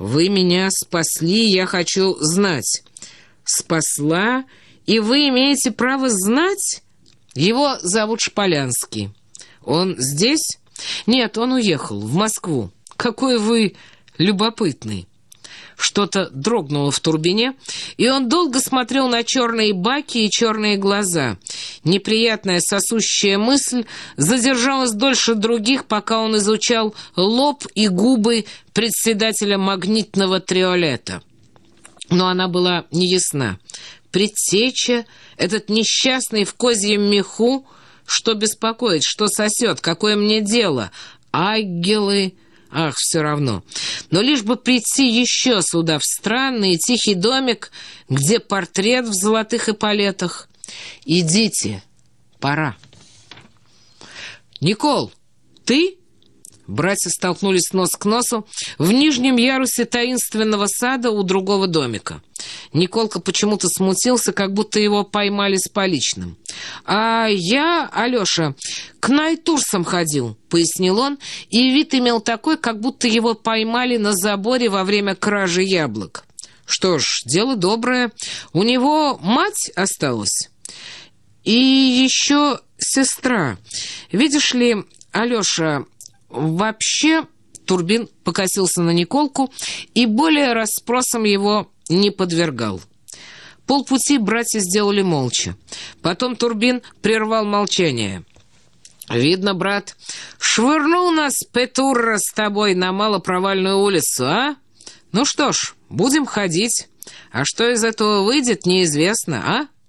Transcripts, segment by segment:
«Вы меня спасли, я хочу знать». «Спасла, и вы имеете право знать?» «Его зовут Шполянский. Он здесь?» «Нет, он уехал, в Москву. Какой вы любопытный». Что-то дрогнуло в турбине, и он долго смотрел на черные баки и черные глаза. Неприятная сосущая мысль задержалась дольше других, пока он изучал лоб и губы председателя магнитного триолета. Но она была неясна. Предтеча, этот несчастный в козьем меху, что беспокоит, что сосет, какое мне дело? Агелы... Ах, все равно. Но лишь бы прийти еще сюда, в странный тихий домик, где портрет в золотых эполетах. Идите, пора. «Никол, ты?» Братья столкнулись нос к носу в нижнем ярусе таинственного сада у другого домика. Николка почему-то смутился, как будто его поймали с поличным. «А я, Алеша, к Найтурсам ходил», — пояснил он, и вид имел такой, как будто его поймали на заборе во время кражи яблок. «Что ж, дело доброе. У него мать осталась?» «И еще сестра. Видишь ли, Алеша, Вообще, Турбин покосился на Николку и более расспросом его не подвергал. Полпути братья сделали молча. Потом Турбин прервал молчание. «Видно, брат, швырнул нас Петурра с тобой на малопровальную улицу, а? Ну что ж, будем ходить. А что из этого выйдет, неизвестно, а?»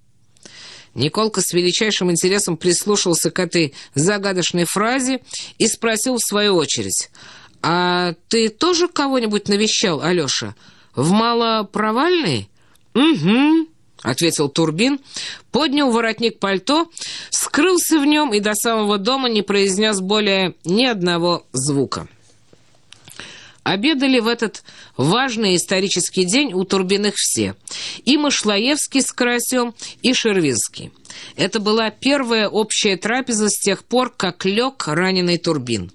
Николка с величайшим интересом прислушался к этой загадочной фразе и спросил в свою очередь. «А ты тоже кого-нибудь навещал, Алеша? В малопровальный?» «Угу», — ответил Турбин, поднял воротник пальто, скрылся в нем и до самого дома не произнес более ни одного звука. Обедали в этот важный исторический день у Турбиных все. И Машлаевский с Карасем, и Шервинский. Это была первая общая трапеза с тех пор, как лег раненый Турбин.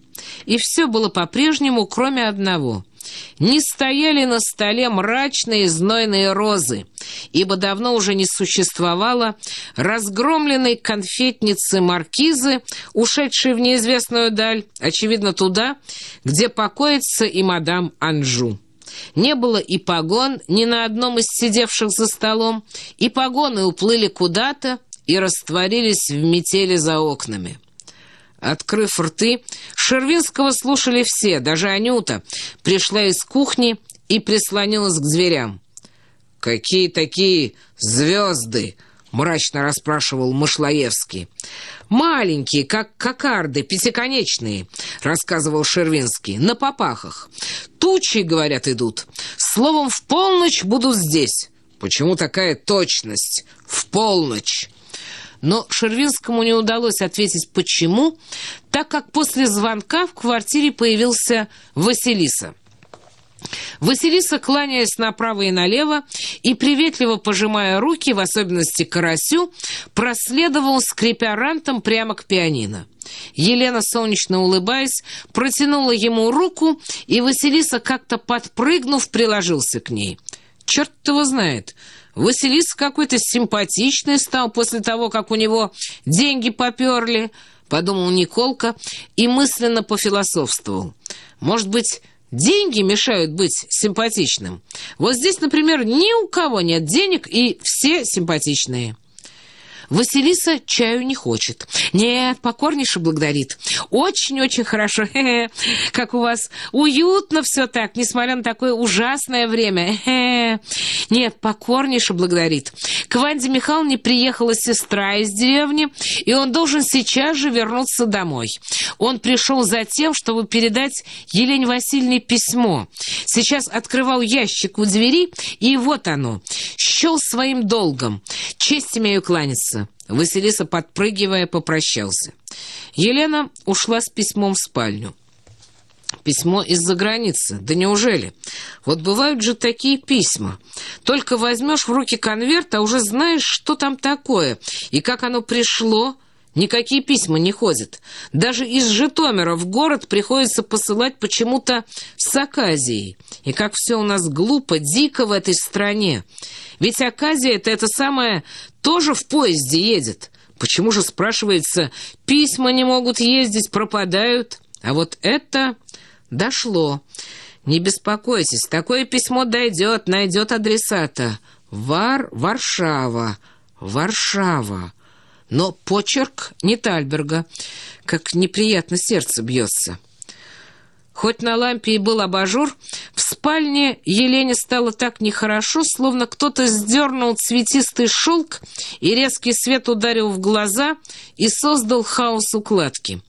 И все было по-прежнему, кроме одного — не стояли на столе мрачные знойные розы, ибо давно уже не существовало разгромленной конфетницы маркизы, ушедшей в неизвестную даль, очевидно, туда, где покоится и мадам Анжу. Не было и погон ни на одном из сидевших за столом, и погоны уплыли куда-то и растворились в метели за окнами. Открыв рты, Шервинского слушали все, даже Анюта пришла из кухни и прислонилась к зверям. «Какие такие звезды?» — мрачно расспрашивал Мышлоевский. «Маленькие, как кокарды, пятиконечные», — рассказывал Шервинский, — «на попахах. Тучи, говорят, идут. Словом, в полночь буду здесь». «Почему такая точность? В полночь?» Но Шервинскому не удалось ответить «почему», так как после звонка в квартире появился Василиса. Василиса, кланяясь направо и налево и приветливо пожимая руки, в особенности Карасю, проследовал, скрипя рантом, прямо к пианино. Елена, солнечно улыбаясь, протянула ему руку, и Василиса, как-то подпрыгнув, приложился к ней. «Черт его знает!» Василис какой-то симпатичный стал после того, как у него деньги поперли, подумал Николка и мысленно пофилософствовал. Может быть, деньги мешают быть симпатичным? Вот здесь, например, ни у кого нет денег, и все симпатичные. Василиса чаю не хочет. Нет, покорнейше благодарит. Очень-очень хорошо. Как у вас уютно все так, несмотря на такое ужасное время. Нет, покорнейше благодарит. К Ванде Михайловне приехала сестра из деревни, и он должен сейчас же вернуться домой. Он пришел за тем, чтобы передать Елене Васильевне письмо. Сейчас открывал ящик у двери, и вот оно. Счел своим долгом. Честь имею кланяться. Василиса, подпрыгивая, попрощался. Елена ушла с письмом в спальню. Письмо из-за границы. Да неужели? Вот бывают же такие письма. Только возьмешь в руки конверт, а уже знаешь, что там такое и как оно пришло. Никакие письма не ходят. Даже из Житомира в город приходится посылать почему-то с Аказией. И как все у нас глупо, дико в этой стране. Ведь Аказия-то это самое тоже в поезде едет. Почему же, спрашивается, письма не могут ездить, пропадают? А вот это дошло. Не беспокойтесь, такое письмо дойдет, найдет адресата. Вар, Варшава, Варшава. Но почерк не Тальберга. Как неприятно сердце бьется. Хоть на лампе и был абажур, в спальне Елене стало так нехорошо, словно кто-то сдернул цветистый шелк, и резкий свет ударил в глаза и создал хаос укладки.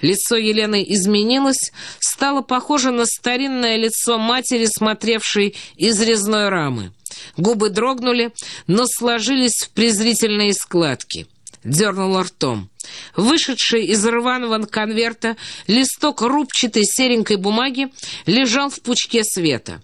Лицо Елены изменилось, стало похоже на старинное лицо матери, смотревшей из резной рамы. Губы дрогнули, но сложились в презрительные складки. Дернула ртом. Вышедший из рваного конверта листок рубчатой серенькой бумаги лежал в пучке света.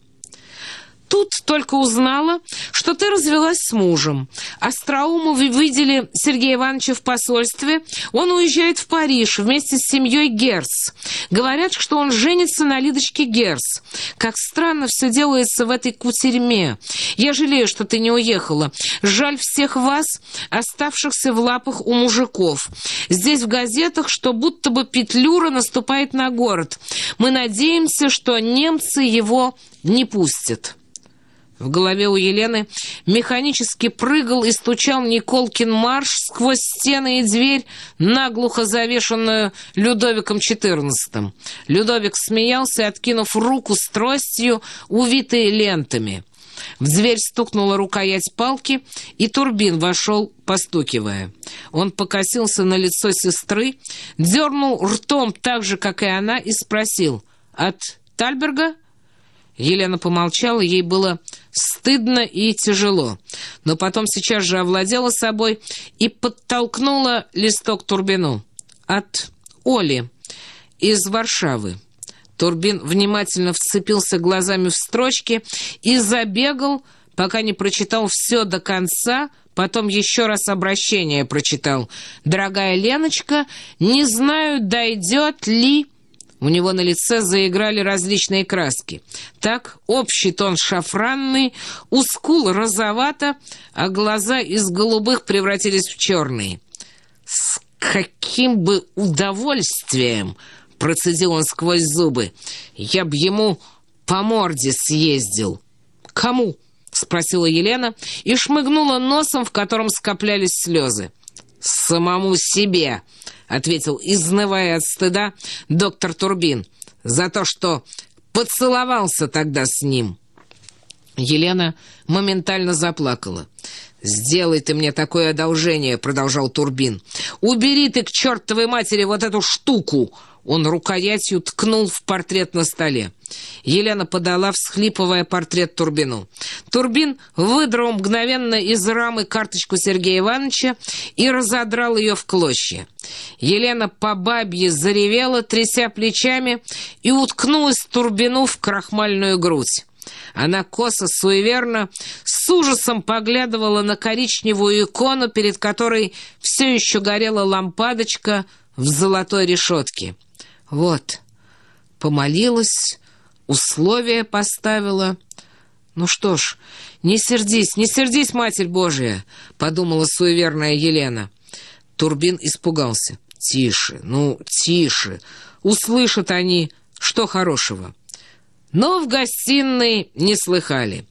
Тут только узнала, что ты развелась с мужем. Остроумовы видели Сергея Ивановича в посольстве. Он уезжает в Париж вместе с семьей Герц. Говорят, что он женится на Лидочке Герц. Как странно все делается в этой кутерьме. Я жалею, что ты не уехала. Жаль всех вас, оставшихся в лапах у мужиков. Здесь в газетах, что будто бы Петлюра наступает на город. Мы надеемся, что немцы его не пустят». В голове у Елены механически прыгал и стучал Николкин марш сквозь стены и дверь, наглухо завешенную Людовиком XIV. Людовик смеялся, откинув руку с тростью, увитой лентами. В дверь стукнула рукоять палки, и Турбин вошел, постукивая. Он покосился на лицо сестры, дернул ртом так же, как и она, и спросил «От Тальберга?» Елена помолчала, ей было стыдно и тяжело, но потом сейчас же овладела собой и подтолкнула листок Турбину. От Оли из Варшавы. Турбин внимательно вцепился глазами в строчки и забегал, пока не прочитал все до конца, потом еще раз обращение прочитал. «Дорогая Леночка, не знаю, дойдет ли...» У него на лице заиграли различные краски. Так общий тон шафранный, у скул розовато, а глаза из голубых превратились в черные. «С каким бы удовольствием!» — процедил он сквозь зубы. «Я б ему по морде съездил». «Кому?» — спросила Елена и шмыгнула носом, в котором скоплялись слезы. «Самому себе!» — ответил, изнывая от стыда, доктор Турбин, «за то, что поцеловался тогда с ним». Елена моментально заплакала. «Сделай ты мне такое одолжение», — продолжал Турбин. «Убери ты к чертовой матери вот эту штуку!» Он рукоятью ткнул в портрет на столе. Елена подала, всхлипывая портрет Турбину. Турбин выдрал мгновенно из рамы карточку Сергея Ивановича и разодрал ее в клочья. Елена по бабье заревела, тряся плечами, и уткнулась Турбину в крахмальную грудь. Она косо, суеверно, с ужасом поглядывала на коричневую икону, перед которой все еще горела лампадочка в золотой решетке. Вот, помолилась, условия поставила. Ну что ж, не сердись, не сердись, Матерь Божия, подумала суеверная Елена. Турбин испугался. Тише, ну, тише. Услышат они, что хорошего. Но в гостиной не слыхали.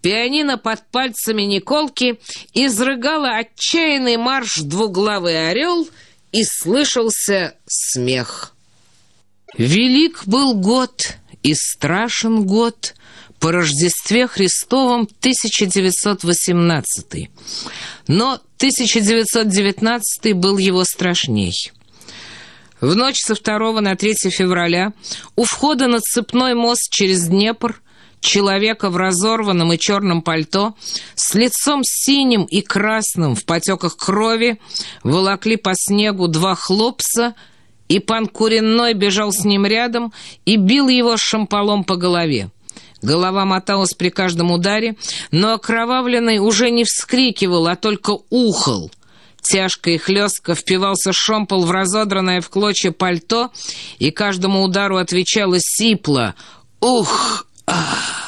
Пианино под пальцами Николки изрыгало отчаянный марш «Двуглавый орел» и слышался смех. Велик был год и страшен год по Рождестве Христовом 1918 но 1919 был его страшней. В ночь со 2 на 3 февраля у входа на цепной мост через Днепр человека в разорванном и черном пальто с лицом синим и красным в потеках крови волокли по снегу два хлопца – и пан Куренной бежал с ним рядом и бил его шампалом по голове. Голова моталась при каждом ударе, но окровавленный уже не вскрикивал, а только ухал. Тяжко и хлестко впивался шомпол в разодранное в клочья пальто, и каждому удару отвечала сипло «Ух! Ах!»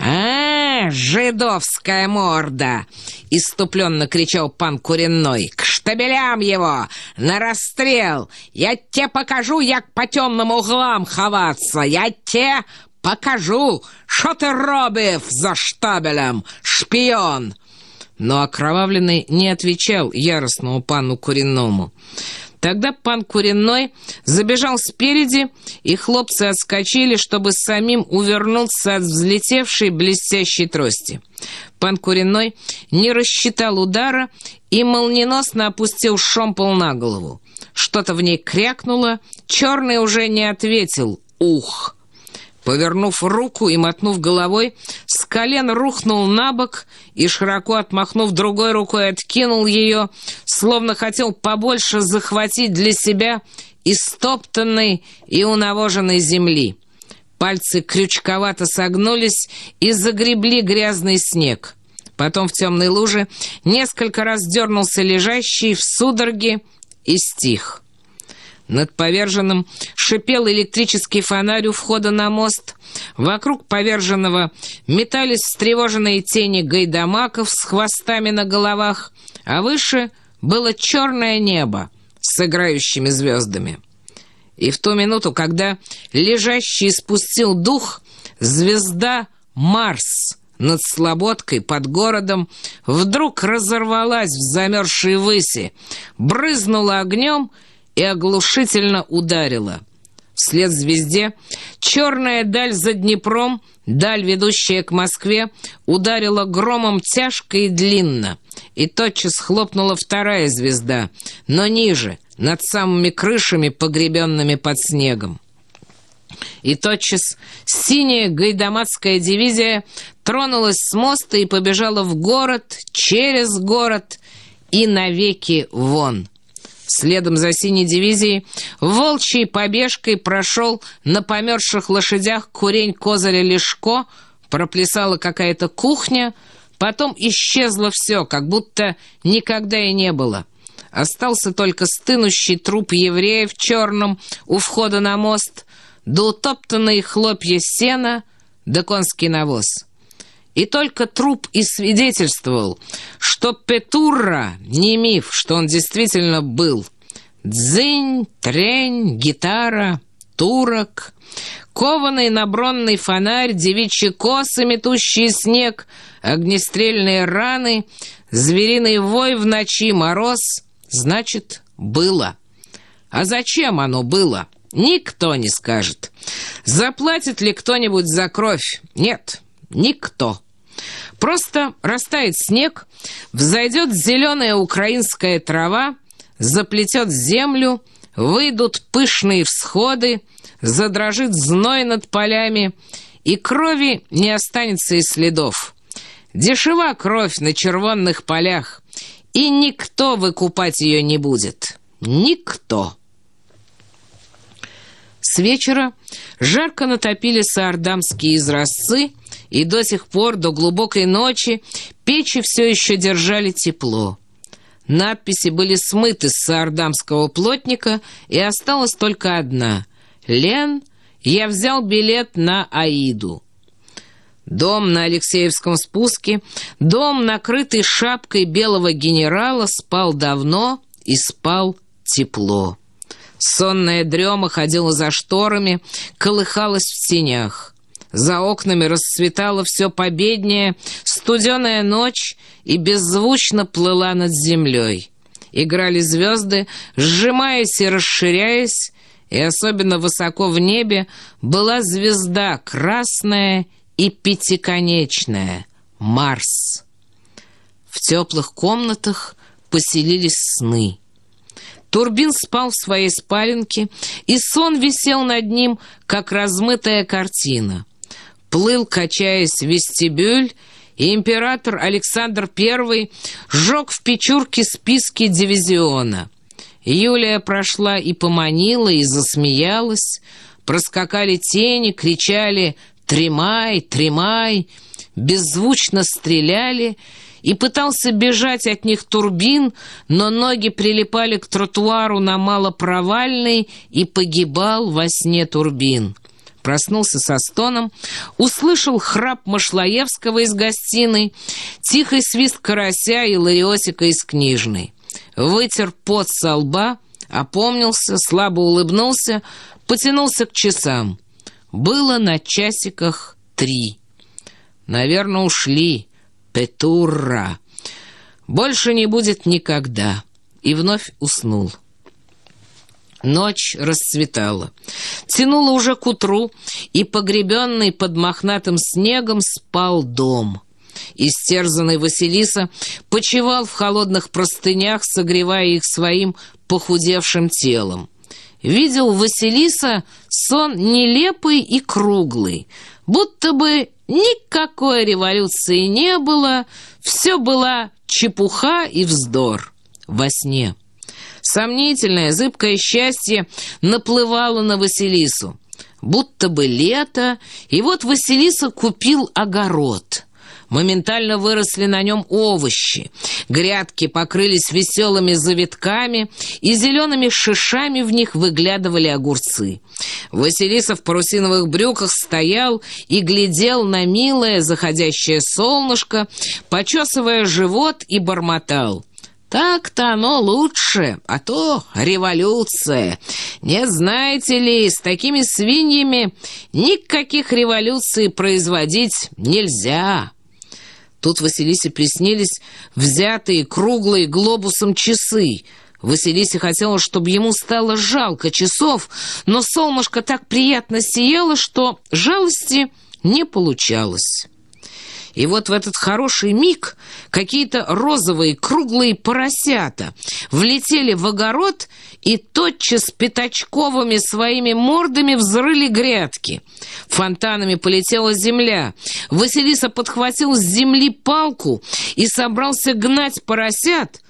«А, жидовская морда!» — иступленно кричал пан Куренной. «К штабелям его! На расстрел! Я тебе покажу, як по темным углам ховаться! Я тебе покажу, что ты робив за штабелем, шпион!» Но окровавленный не отвечал яростному пану Куренному. Тогда пан Куренной забежал спереди, и хлопцы отскочили, чтобы самим увернуться от взлетевшей блестящей трости. Пан Куренной не рассчитал удара и молниеносно опустил шомпол на голову. Что-то в ней крякнуло, черный уже не ответил «Ух!». Повернув руку и мотнув головой, с колен рухнул на бок и, широко отмахнув другой рукой, откинул ее, словно хотел побольше захватить для себя истоптанной и унавоженной земли. Пальцы крючковато согнулись и загребли грязный снег. Потом в темной луже несколько раз дернулся лежащий в судороге и стих. Над поверженным шипел электрический фонарь у входа на мост. Вокруг поверженного метались встревоженные тени гайдамаков с хвостами на головах, а выше было черное небо с играющими звездами. И в ту минуту, когда лежащий спустил дух, звезда Марс над Слободкой под городом вдруг разорвалась в замерзшей выси, брызнула огнем и оглушительно ударила. Вслед звезде черная даль за Днепром, даль, ведущая к Москве, ударила громом тяжко и длинно, и тотчас хлопнула вторая звезда, но ниже, над самыми крышами, погребенными под снегом. И тотчас синяя гайдамацкая дивизия тронулась с моста и побежала в город, через город и навеки вон — Следом за синей дивизией волчьей побежкой прошел на померзших лошадях курень Козыря Лешко, проплясала какая-то кухня, потом исчезло все, как будто никогда и не было. Остался только стынущий труп еврея в черном у входа на мост, да утоптанные хлопья сена, да конский навоз. И только труп и свидетельствовал, что Петурра не миф, что он действительно был. Дзынь, трень, гитара, турок, кованый набронный фонарь, девичьи косы, метущие снег, огнестрельные раны, звериный вой в ночи, мороз, значит, было. А зачем оно было? Никто не скажет. Заплатит ли кто-нибудь за кровь? Нет, никто. Просто растает снег, взойдет зеленая украинская трава, заплетет землю, выйдут пышные всходы, задрожит зной над полями, и крови не останется и следов. Дешева кровь на червонных полях, и никто выкупать ее не будет. Никто. С вечера жарко натопили саардамские изразцы, и до сих пор, до глубокой ночи, печи все еще держали тепло. Надписи были смыты с саардамского плотника, и осталась только одна. «Лен, я взял билет на Аиду». Дом на Алексеевском спуске, дом, накрытый шапкой белого генерала, спал давно и спал тепло. Сонная дрема ходила за шторами, колыхалась в тенях. За окнами расцветало все победнее, студеная ночь и беззвучно плыла над землей. Играли звезды, сжимаясь и расширяясь, и особенно высоко в небе была звезда красная и пятиконечная — Марс. В теплых комнатах поселились сны. Турбин спал в своей спаленке, и сон висел над ним, как размытая картина — плыл, качаясь, вестибюль, и император Александр I сжег в Печурке списки дивизиона. Юлия прошла и поманила, и засмеялась. Проскакали тени, кричали «Тремай! Тремай!» Беззвучно стреляли, и пытался бежать от них турбин, но ноги прилипали к тротуару на малопровальный и погибал во сне турбин. Проснулся со стоном, услышал храп Машлаевского из гостиной, тихий свист карася и лариосика из книжной. Вытер пот со лба, опомнился, слабо улыбнулся, потянулся к часам. Было на часиках три. Наверное, ушли. Петурра. Больше не будет никогда. И вновь уснул. Ночь расцветала. Тянуло уже к утру, и погребенный под мохнатым снегом спал дом. Истерзанный Василиса почевал в холодных простынях, согревая их своим похудевшим телом. Видел Василиса сон нелепый и круглый, будто бы никакой революции не было, все была чепуха и вздор во сне. Сомнительное, зыбкое счастье наплывало на Василису. Будто бы лето, и вот Василиса купил огород. Моментально выросли на нем овощи. Грядки покрылись веселыми завитками, и зелеными шишами в них выглядывали огурцы. Василиса в парусиновых брюках стоял и глядел на милое заходящее солнышко, почесывая живот и бормотал. Так-то оно лучше, а то революция. Не знаете ли, с такими свиньями никаких революций производить нельзя». Тут Василисе приснились взятые круглые глобусом часы. Василисе хотелось, чтобы ему стало жалко часов, но солнышко так приятно сияло, что жалости не получалось. И вот в этот хороший миг какие-то розовые круглые поросята влетели в огород и тотчас пятачковыми своими мордами взрыли грядки. Фонтанами полетела земля. Василиса подхватил с земли палку и собрался гнать поросят,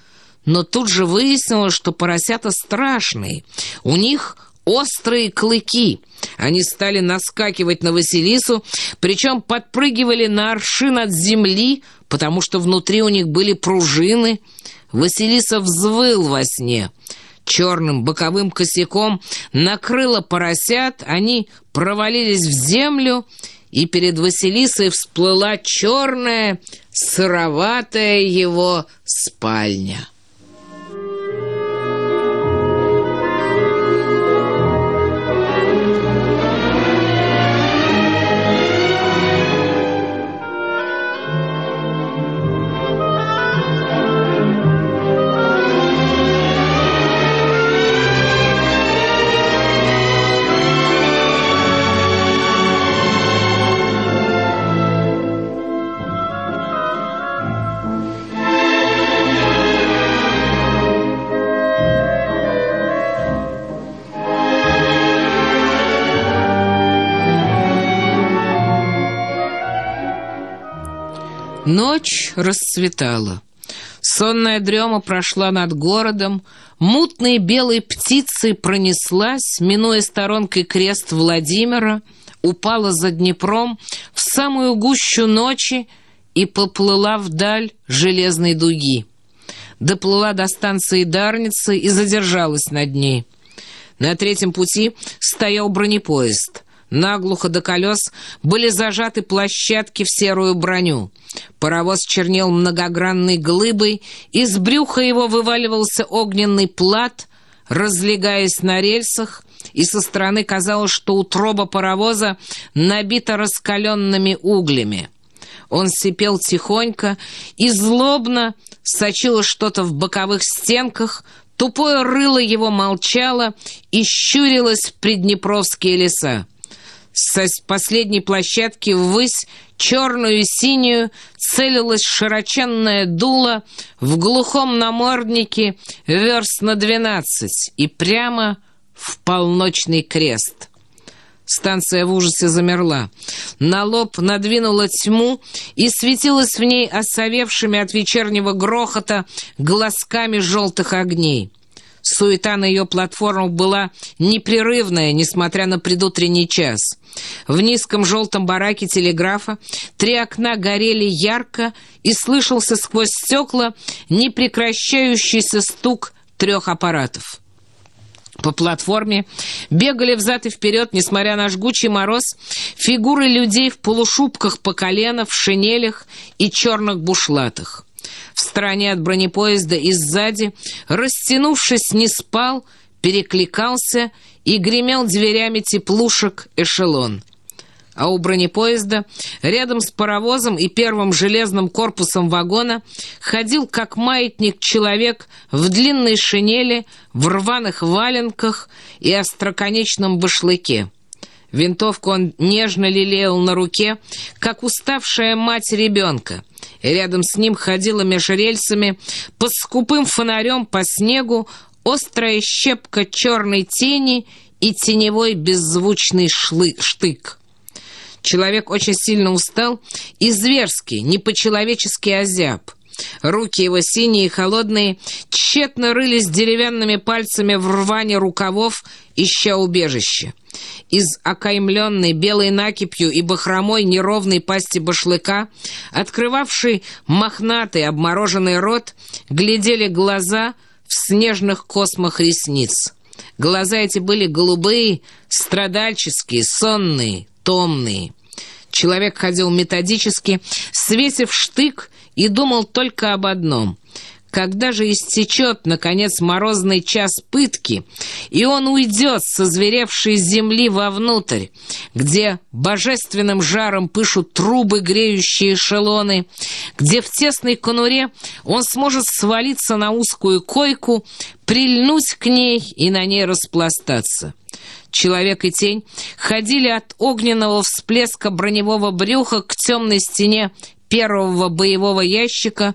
но тут же выяснилось, что поросята страшные. У них острые клыки. Они стали наскакивать на Василису, причем подпрыгивали на аршин от земли, потому что внутри у них были пружины. Василиса взвыл во сне. Черным боковым косяком накрыло поросят, они провалились в землю, и перед Василисой всплыла черная, сыроватая его спальня. Ночь расцветала. Сонная дрема прошла над городом, мутной белой птицей пронеслась, минуя сторонкой крест Владимира, упала за Днепром в самую гущу ночи и поплыла вдаль железной дуги. Доплыла до станции Дарницы и задержалась над ней. На третьем пути стоял бронепоезд. Наглухо до колес были зажаты площадки в серую броню. Паровоз чернел многогранной глыбой, из брюха его вываливался огненный плат, разлегаясь на рельсах, и со стороны казалось, что утроба паровоза набита раскаленными углями. Он сипел тихонько и злобно сочило что-то в боковых стенках, тупое рыло его молчало и щурилось в приднепровские леса. С последней площадки ввысь, черную и синюю, целилась широченное дуло в глухом наморднике верст на двенадцать и прямо в полночный крест. Станция в ужасе замерла. На лоб надвинула тьму и светилась в ней осовевшими от вечернего грохота глазками желтых огней. Суета на ее платформах была непрерывная, несмотря на предутренний час. В низком желтом бараке телеграфа три окна горели ярко, и слышался сквозь стекла непрекращающийся стук трех аппаратов. По платформе бегали взад и вперед, несмотря на жгучий мороз, фигуры людей в полушубках по колено, в шинелях и черных бушлатах. В стороне от бронепоезда и сзади, растянувшись, не спал, перекликался и гремел дверями теплушек эшелон. А у бронепоезда, рядом с паровозом и первым железным корпусом вагона, ходил как маятник человек в длинной шинели, в рваных валенках и остроконечном башлыке. Винтовку он нежно лелеял на руке, как уставшая мать ребенка, и рядом с ним ходила меж рельсами под скупым фонарем по снегу острая щепка черной тени и теневой беззвучный шлы штык. Человек очень сильно устал и зверски, не по-человечески озяб. Руки его синие и холодные тщетно рылись деревянными пальцами в рване рукавов, ища убежище. Из окаймленной белой накипью и бахромой неровной пасти башлыка, открывавший мохнатый обмороженный рот, глядели глаза в снежных космах ресниц. Глаза эти были голубые, страдальческие, сонные, томные. Человек ходил методически, свесив штык и думал только об одном — когда же истечет, наконец, морозный час пытки, и он уйдет со зверевшей земли вовнутрь, где божественным жаром пышут трубы, греющие эшелоны, где в тесной конуре он сможет свалиться на узкую койку, прильнуть к ней и на ней распластаться. Человек и тень ходили от огненного всплеска броневого брюха к темной стене первого боевого ящика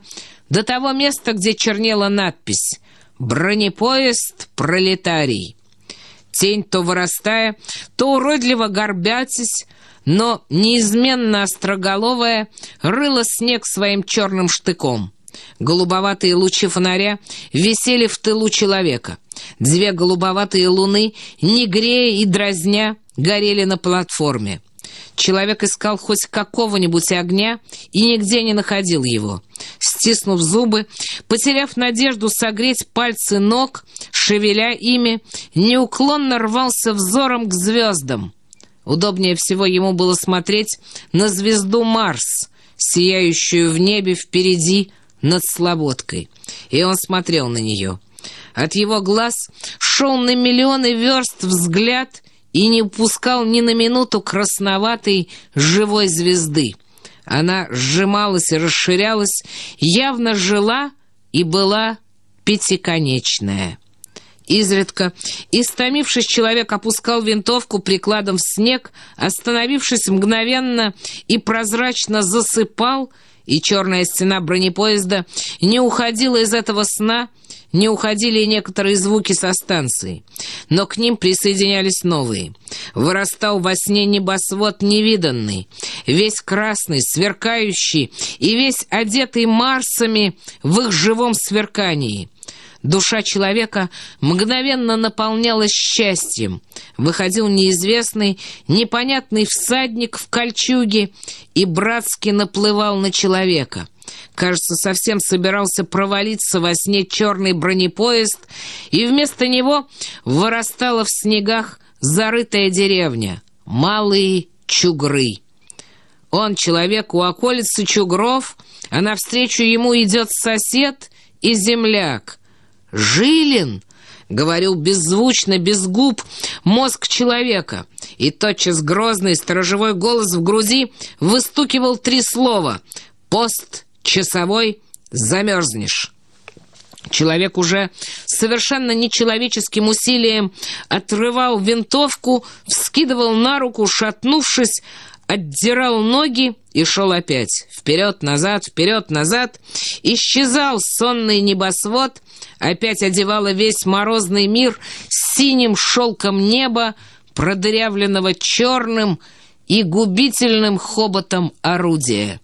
до того места, где чернела надпись «Бронепоезд пролетарий». Тень, то вырастая, то уродливо горбятясь, но неизменно остроголовая, рыла снег своим черным штыком. Голубоватые лучи фонаря висели в тылу человека. Две голубоватые луны, не грея и дразня, горели на платформе. Человек искал хоть какого-нибудь огня и нигде не находил его. Стиснув зубы, потеряв надежду согреть пальцы ног, шевеля ими, неуклонно рвался взором к звездам. Удобнее всего ему было смотреть на звезду Марс, сияющую в небе впереди над Слободкой. И он смотрел на нее. От его глаз шел на миллионы верст взгляд и не упускал ни на минуту красноватой живой звезды. Она сжималась и расширялась, явно жила и была пятиконечная. Изредка, истомившись, человек опускал винтовку прикладом в снег, остановившись мгновенно и прозрачно засыпал, и черная стена бронепоезда не уходила из этого сна, не уходили некоторые звуки со станции, но к ним присоединялись новые. Вырастал во сне небосвод невиданный, весь красный, сверкающий и весь одетый Марсами в их живом сверкании. Душа человека мгновенно наполнялась счастьем. Выходил неизвестный, непонятный всадник в кольчуге и братски наплывал на человека — Кажется, совсем собирался провалиться во сне черный бронепоезд, и вместо него вырастала в снегах зарытая деревня, малые чугры. Он человек у околицы чугров, а навстречу ему идет сосед и земляк. «Жилин!» — говорил беззвучно, без губ, мозг человека, и тотчас грозный сторожевой голос в груди выстукивал три слова «Пост часовой замерзнешь. Человек уже совершенно нечеловеческим усилием отрывал винтовку, вскидывал на руку, шатнувшись, отдирал ноги и шел опять. Вперед-назад, вперед-назад. Исчезал сонный небосвод, опять одевала весь морозный мир синим шелком неба, продырявленного черным и губительным хоботом орудия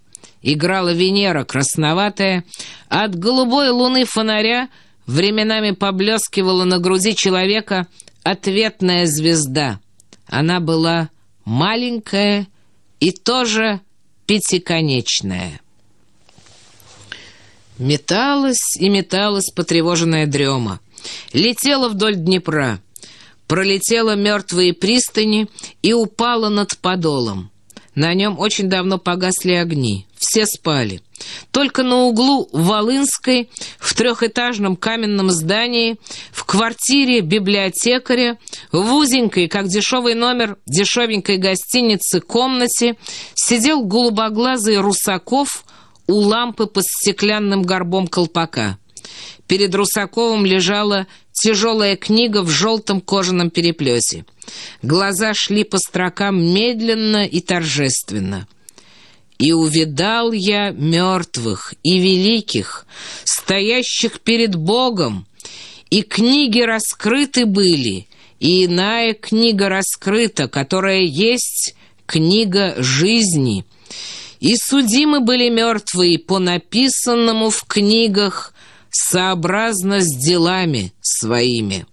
играла Венера красноватая, от голубой луны фонаря временами поблескивала на груди человека ответная звезда. Она была маленькая и тоже пятиконечная. Металась и металась потревоженная дрема. Летела вдоль Днепра, пролетела мертвые пристани и упала над подолом. На нем очень давно погасли огни. Все спали. Только на углу Волынской, в трехэтажном каменном здании, в квартире библиотекаря, в узенькой, как дешевый номер дешевенькой гостиницы, комнате, сидел голубоглазый Русаков у лампы под стеклянным горбом колпака. Перед Русаковым лежала тяжелая книга в желтом кожаном переплете. Глаза шли по строкам медленно и торжественно. «И увидал я мертвых и великих, стоящих перед Богом, и книги раскрыты были, и иная книга раскрыта, которая есть книга жизни. И судимы были мертвые по написанному в книгах сообразно с делами своими».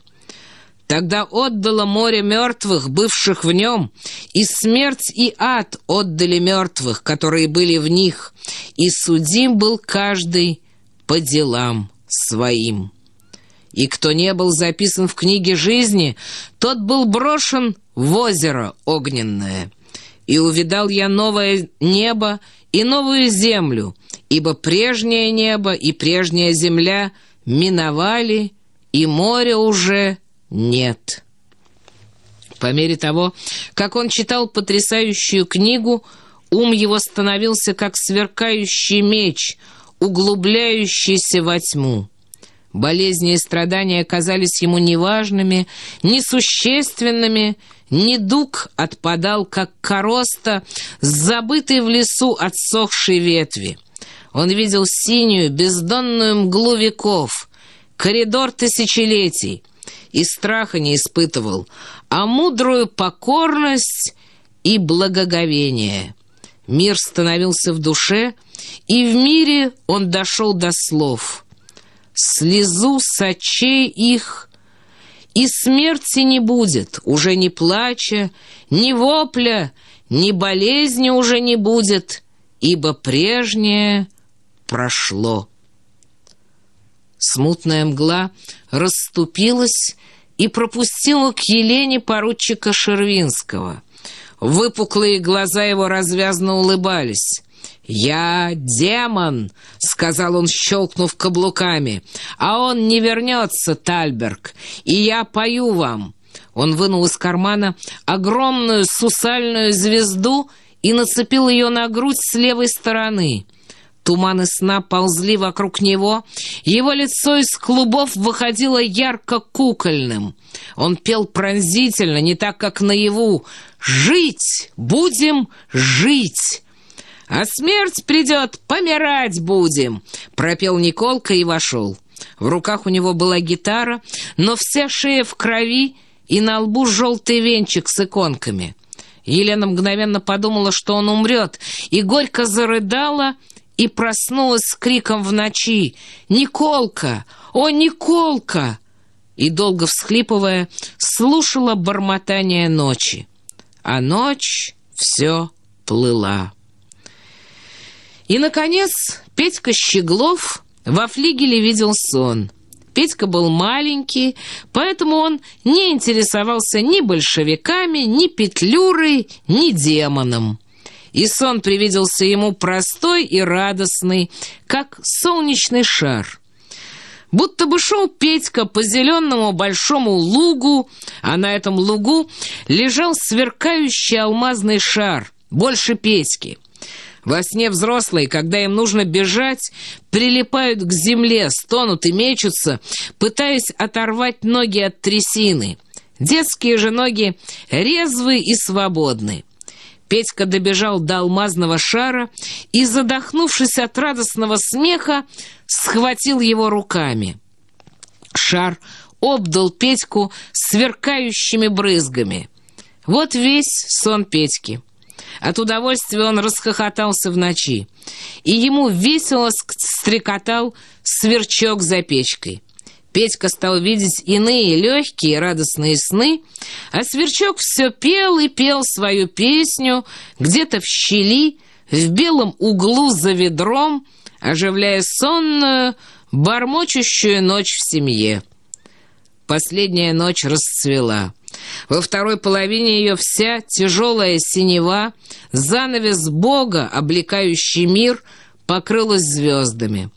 Тогда отдало море мертвых, бывших в нем, и смерть и ад отдали мертвых, которые были в них, и судим был каждый по делам своим. И кто не был записан в книге жизни, тот был брошен в озеро огненное. И увидал я новое небо и новую землю, ибо прежнее небо и прежняя земля миновали, и море уже нет. По мере того, как он читал потрясающую книгу, ум его становился как сверкающий меч, углубляющийся во тьму. Болезни и страдания казались ему неважными, несущественными, недуг отпадал, как короста, забытый в лесу отсохшей ветви. Он видел синюю, бездонную мглу веков, коридор тысячелетий — и страха не испытывал, а мудрую покорность и благоговение. Мир становился в душе, и в мире он дошел до слов. «Слезу сочей их, и смерти не будет, уже ни плача, ни вопля, ни болезни уже не будет, ибо прежнее прошло». Смутная мгла расступилась и пропустила к Елене поручика Шервинского. Выпуклые глаза его развязно улыбались. «Я демон!» — сказал он, щелкнув каблуками. «А он не вернется, Тальберг, и я пою вам!» Он вынул из кармана огромную сусальную звезду и нацепил ее на грудь с левой стороны. Туманы сна ползли вокруг него, его лицо из клубов выходило ярко-кукольным. Он пел пронзительно, не так, как наяву. «Жить! Будем жить!» «А смерть придет, помирать будем!» — пропел Николка и вошел. В руках у него была гитара, но вся шея в крови и на лбу желтый венчик с иконками. Елена мгновенно подумала, что он умрет, и горько зарыдала — и проснулась с криком в ночи «Николка! О, Николка!» и, долго всхлипывая, слушала бормотание ночи. А ночь все плыла. И, наконец, Петька Щеглов во флигеле видел сон. Петька был маленький, поэтому он не интересовался ни большевиками, ни петлюрой, ни демоном и сон привиделся ему простой и радостный, как солнечный шар. Будто бы шел Петька по зеленому большому лугу, а на этом лугу лежал сверкающий алмазный шар, больше Петьки. Во сне взрослые, когда им нужно бежать, прилипают к земле, стонут и мечутся, пытаясь оторвать ноги от трясины. Детские же ноги резвы и свободны. Петька добежал до алмазного шара и, задохнувшись от радостного смеха, схватил его руками. Шар обдал Петьку сверкающими брызгами. Вот весь сон Петьки. От удовольствия он расхохотался в ночи, и ему весело стрекотал сверчок за печкой. Петька стал видеть иные легкие радостные сны, а Сверчок все пел и пел свою песню где-то в щели, в белом углу за ведром, оживляя сонную, бормочущую ночь в семье. Последняя ночь расцвела. Во второй половине ее вся тяжелая синева, занавес Бога, облекающий мир, покрылась звездами.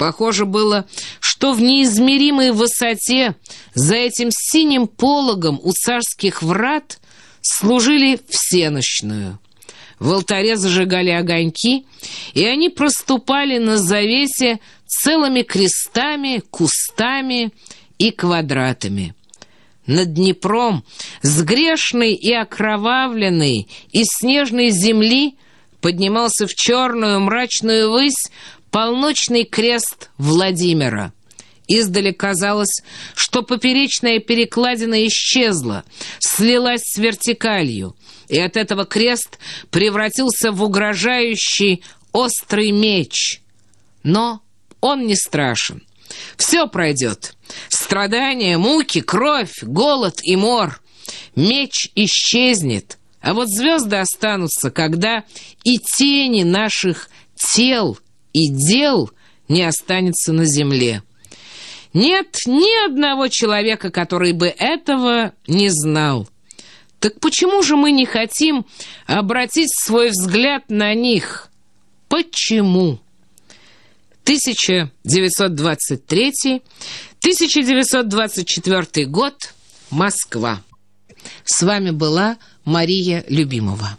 Похоже было, что в неизмеримой высоте за этим синим пологом у царских врат служили всенощную. В алтаре зажигали огоньки, и они проступали на завесе целыми крестами, кустами и квадратами. Над Днепром, с грешной и окровавленной из снежной земли, поднимался в черную мрачную высь полночный крест Владимира. Издали казалось, что поперечная перекладина исчезла, слилась с вертикалью, и от этого крест превратился в угрожающий острый меч. Но он не страшен. Все пройдет. Страдания, муки, кровь, голод и мор. Меч исчезнет, а вот звезды останутся, когда и тени наших тел и дел не останется на земле. Нет ни одного человека, который бы этого не знал. Так почему же мы не хотим обратить свой взгляд на них? Почему? 1923-1924 год. Москва. С вами была Мария Любимова.